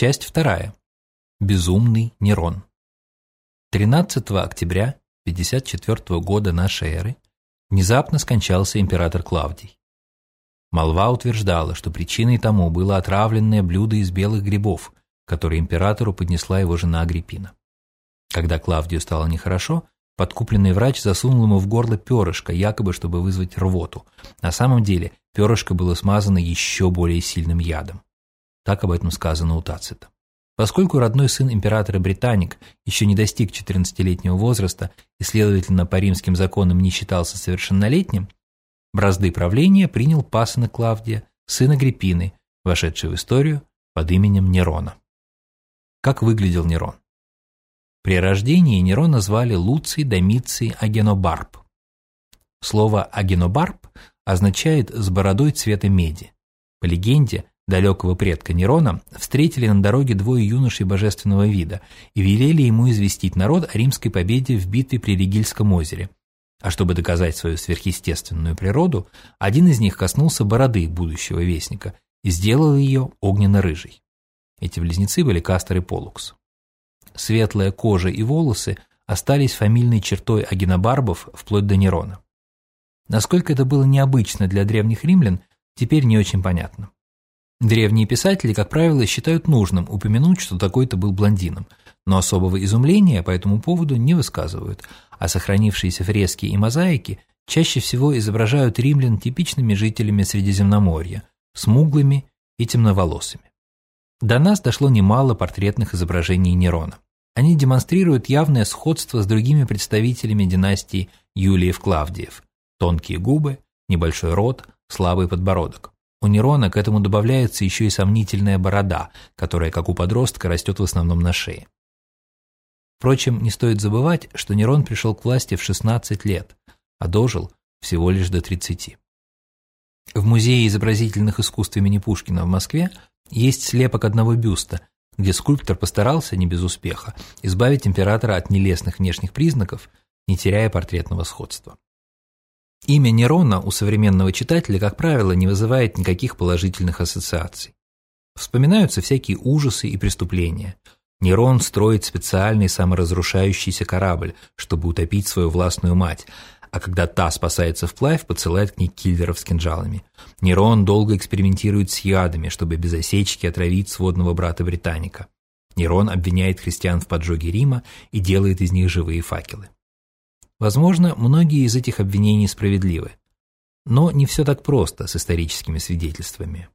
Часть вторая. Безумный Нерон. 13 октября 54 года нашей эры внезапно скончался император Клавдий. Молва утверждала, что причиной тому было отравленное блюдо из белых грибов, которое императору поднесла его жена Агриппина. Когда Клавдию стало нехорошо, подкупленный врач засунул ему в горло перышко, якобы чтобы вызвать рвоту. На самом деле перышко было смазано еще более сильным ядом. Так об этом сказано у Тацита. Поскольку родной сын императора Британик еще не достиг 14-летнего возраста и, следовательно, по римским законам не считался совершеннолетним, бразды правления принял пасынок Клавдия, сын Агриппины, вошедший в историю под именем Нерона. Как выглядел Нерон? При рождении Нерона звали Луций Домиций Агенобарб. Слово «агенобарб» означает «с бородой цвета меди». По легенде, далекого предка Нерона, встретили на дороге двое юношей божественного вида и велели ему известить народ о римской победе в битве при Ригильском озере. А чтобы доказать свою сверхъестественную природу, один из них коснулся бороды будущего вестника и сделал ее огненно-рыжей. Эти близнецы были Кастер и Полукс. Светлая кожа и волосы остались фамильной чертой агинобарбов вплоть до Нерона. Насколько это было необычно для древних римлян, теперь не очень понятно. Древние писатели, как правило, считают нужным упомянуть, что такой-то был блондином, но особого изумления по этому поводу не высказывают, а сохранившиеся фрески и мозаики чаще всего изображают римлян типичными жителями Средиземноморья, смуглыми и темноволосыми. До нас дошло немало портретных изображений Нерона. Они демонстрируют явное сходство с другими представителями династии Юлиев-Клавдиев. Тонкие губы, небольшой рот, слабый подбородок. У Нерона к этому добавляется еще и сомнительная борода, которая, как у подростка, растет в основном на шее. Впрочем, не стоит забывать, что Нерон пришел к власти в 16 лет, а дожил всего лишь до 30. В Музее изобразительных искусств имени Пушкина в Москве есть слепок одного бюста, где скульптор постарался, не без успеха, избавить императора от нелестных внешних признаков, не теряя портретного сходства. Имя Нерона у современного читателя, как правило, не вызывает никаких положительных ассоциаций. Вспоминаются всякие ужасы и преступления. Нерон строит специальный саморазрушающийся корабль, чтобы утопить свою властную мать, а когда та спасается вплавь, посылает к ней киллеров с кинжалами. Нерон долго экспериментирует с ядами, чтобы без осечки отравить сводного брата Британика. Нерон обвиняет христиан в поджоге Рима и делает из них живые факелы. Возможно, многие из этих обвинений справедливы. Но не все так просто с историческими свидетельствами.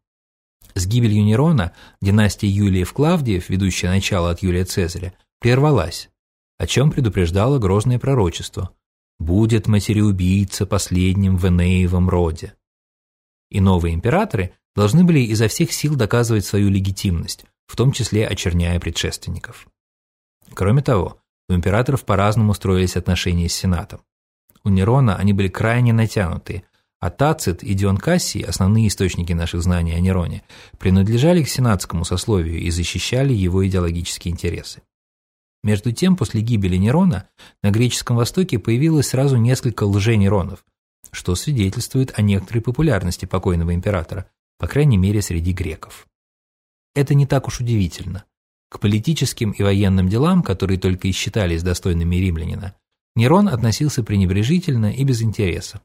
С гибелью Нерона династия Юлиев-Клавдиев, ведущая начало от Юлия Цезаря, прервалась, о чем предупреждало грозное пророчество «Будет матереубийца последним в Энеевом роде». И новые императоры должны были изо всех сил доказывать свою легитимность, в том числе очерняя предшественников. Кроме того, у императоров по-разному строились отношения с Сенатом. У Нерона они были крайне натянутые, а Тацит и Дион Кассий, основные источники наших знаний о Нероне, принадлежали к сенатскому сословию и защищали его идеологические интересы. Между тем, после гибели Нерона на греческом Востоке появилось сразу несколько лже-Неронов, что свидетельствует о некоторой популярности покойного императора, по крайней мере среди греков. Это не так уж удивительно. К политическим и военным делам, которые только и считались достойными римлянина, Нерон относился пренебрежительно и без интереса.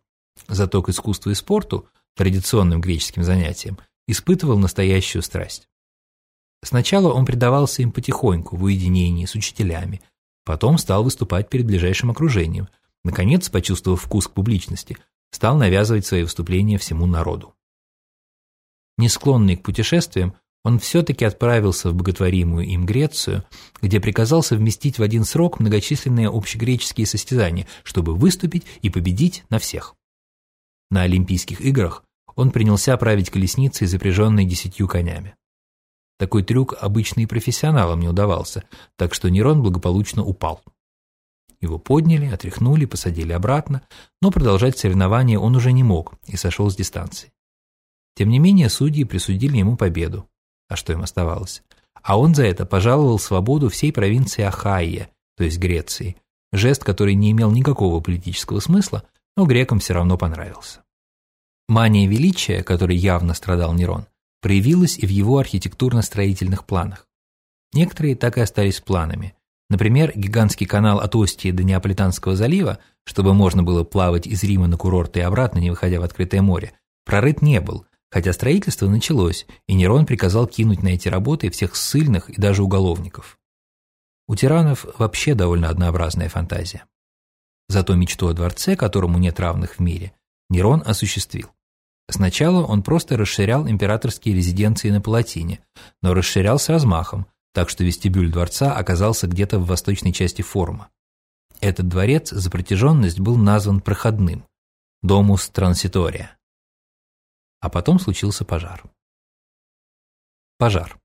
Зато к искусству и спорту, традиционным греческим занятиям, испытывал настоящую страсть. Сначала он предавался им потихоньку, в уединении, с учителями, потом стал выступать перед ближайшим окружением, наконец, почувствовав вкус к публичности, стал навязывать свои выступления всему народу. Не склонный к путешествиям, он все-таки отправился в боготворимую им Грецию, где приказал совместить в один срок многочисленные общегреческие состязания, чтобы выступить и победить на всех. На Олимпийских играх он принялся править колесницей, запряженной десятью конями. Такой трюк обычно и профессионалам не удавался, так что Нерон благополучно упал. Его подняли, отряхнули, посадили обратно, но продолжать соревнования он уже не мог и сошел с дистанции. Тем не менее, судьи присудили ему победу. А что им оставалось? А он за это пожаловал свободу всей провинции Ахайя, то есть Греции, жест, который не имел никакого политического смысла, но грекам все равно понравился. Мания величия, которой явно страдал Нерон, проявилась и в его архитектурно-строительных планах. Некоторые так и остались планами. Например, гигантский канал от Остии до Неаполитанского залива, чтобы можно было плавать из Рима на курорты и обратно, не выходя в открытое море, прорыт не был, хотя строительство началось, и Нерон приказал кинуть на эти работы всех ссыльных и даже уголовников. У тиранов вообще довольно однообразная фантазия. Зато мечту о дворце, которому нет равных в мире, Нерон осуществил. Сначала он просто расширял императорские резиденции на Палатине, но расширял с размахом, так что вестибюль дворца оказался где-то в восточной части форума. Этот дворец за протяженность был назван проходным – Домус Транситория. А потом случился пожар. Пожар.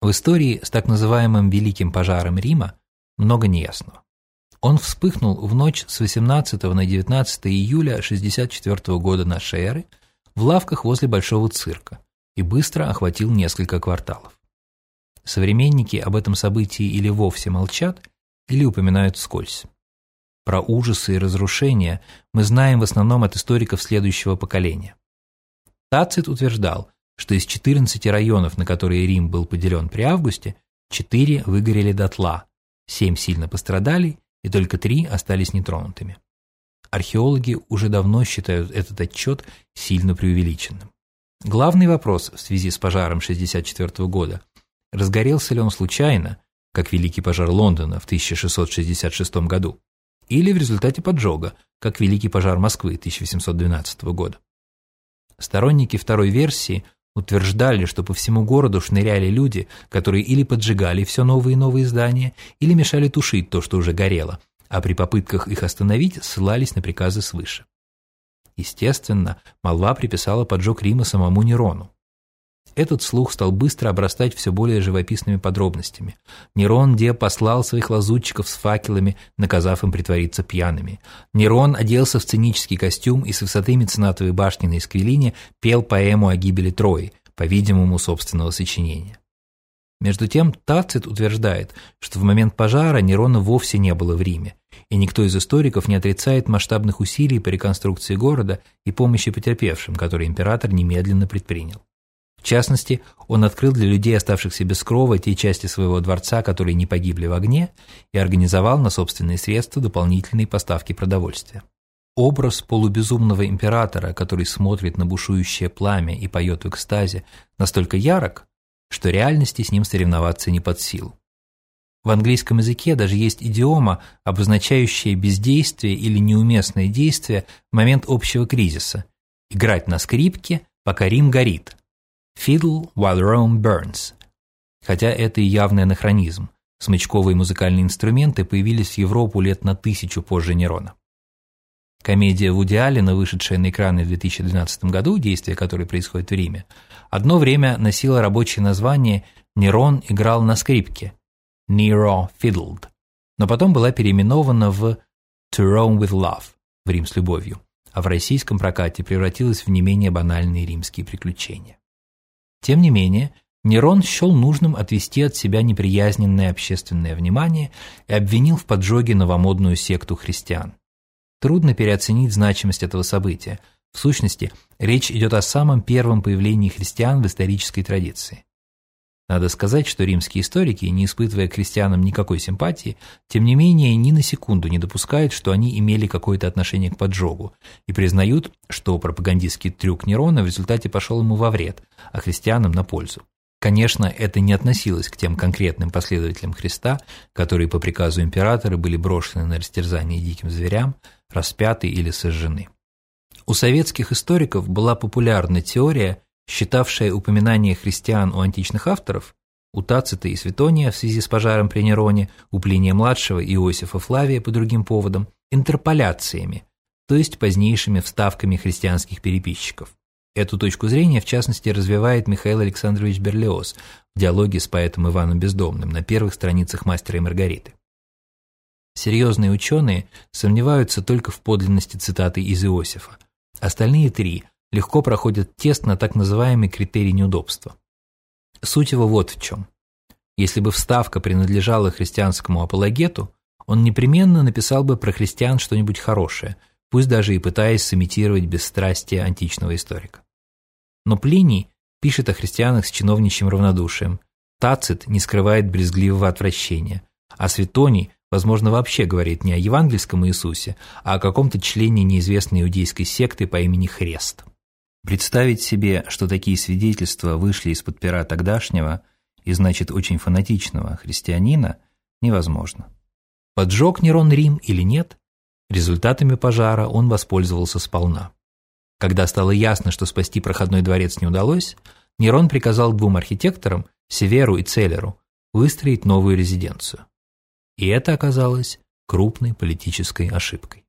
В истории с так называемым Великим пожаром Рима много неясного. Он вспыхнул в ночь с 18 на 19 июля 64 года нашей эры в лавках возле Большого цирка и быстро охватил несколько кварталов. Современники об этом событии или вовсе молчат, или упоминают вскользь. Про ужасы и разрушения мы знаем в основном от историков следующего поколения. Тацит утверждал, что из 14 районов, на которые Рим был поделен при августе, 4 выгорели дотла, 7 сильно пострадали и только три остались нетронутыми. Археологи уже давно считают этот отчет сильно преувеличенным. Главный вопрос в связи с пожаром 1964 года – разгорелся ли он случайно, как Великий пожар Лондона в 1666 году, или в результате поджога, как Великий пожар Москвы 1812 года. Сторонники второй версии утверждали, что по всему городу шныряли люди, которые или поджигали все новые и новые здания, или мешали тушить то, что уже горело, а при попытках их остановить ссылались на приказы свыше. Естественно, молва приписала поджог Рима самому Нерону. Этот слух стал быстро обрастать все более живописными подробностями. Нерон где послал своих лазутчиков с факелами, наказав им притвориться пьяными. Нерон оделся в сценический костюм и с высоты меценатовой башни на Эсквилине пел поэму о гибели Трои, по-видимому, собственного сочинения. Между тем Тацит утверждает, что в момент пожара Нерона вовсе не было в Риме, и никто из историков не отрицает масштабных усилий по реконструкции города и помощи потерпевшим, которые император немедленно предпринял. В частности, он открыл для людей, оставшихся без крова, те части своего дворца, которые не погибли в огне, и организовал на собственные средства дополнительные поставки продовольствия. Образ полубезумного императора, который смотрит на бушующее пламя и поет в экстазе, настолько ярок, что реальности с ним соревноваться не под силу. В английском языке даже есть идиома, обозначающая бездействие или неуместное действие в момент общего кризиса. Играть на скрипке, пока Рим горит – Fiddle while Rome burns. Хотя это и явный анахронизм. Смычковые музыкальные инструменты появились в Европу лет на тысячу позже Нерона. Комедия Вуди Аллена, вышедшая на экраны в 2012 году, действие которой происходит в Риме, одно время носила рабочее название «Нерон играл на скрипке» – «Nero fiddled», но потом была переименована в «To Rome with Love» – «В Рим с любовью», а в российском прокате превратилась в не менее банальные римские приключения. Тем не менее, Нерон счел нужным отвести от себя неприязненное общественное внимание и обвинил в поджоге новомодную секту христиан. Трудно переоценить значимость этого события. В сущности, речь идет о самом первом появлении христиан в исторической традиции. Надо сказать, что римские историки, не испытывая к христианам никакой симпатии, тем не менее ни на секунду не допускают, что они имели какое-то отношение к поджогу, и признают, что пропагандистский трюк Нерона в результате пошел ему во вред, а христианам на пользу. Конечно, это не относилось к тем конкретным последователям Христа, которые по приказу императора были брошены на растерзание диким зверям, распяты или сожжены. У советских историков была популярна теория, считавшая упоминание христиан у античных авторов, у Тацита и Светония в связи с пожаром при Нероне, у Плиния-младшего и Иосифа Флавия по другим поводам, интерполяциями, то есть позднейшими вставками христианских переписчиков. Эту точку зрения, в частности, развивает Михаил Александрович Берлиоз в диалоге с поэтом Иваном Бездомным на первых страницах «Мастера и Маргариты». Серьезные ученые сомневаются только в подлинности цитаты из Иосифа. Остальные три легко проходит тест на так называемый критерий неудобства. Суть его вот в чем. Если бы вставка принадлежала христианскому апологету, он непременно написал бы про христиан что-нибудь хорошее, пусть даже и пытаясь сымитировать бесстрастие античного историка. Но Плиний пишет о христианах с чиновничьим равнодушием, Тацит не скрывает брезгливого отвращения, а Светоний, возможно, вообще говорит не о евангельском Иисусе, а о каком-то члене неизвестной иудейской секты по имени Хрест. Представить себе, что такие свидетельства вышли из-под пера тогдашнего и, значит, очень фанатичного христианина, невозможно. Поджег Нерон Рим или нет, результатами пожара он воспользовался сполна. Когда стало ясно, что спасти проходной дворец не удалось, Нерон приказал двум архитекторам, Северу и Целлеру, выстроить новую резиденцию. И это оказалось крупной политической ошибкой.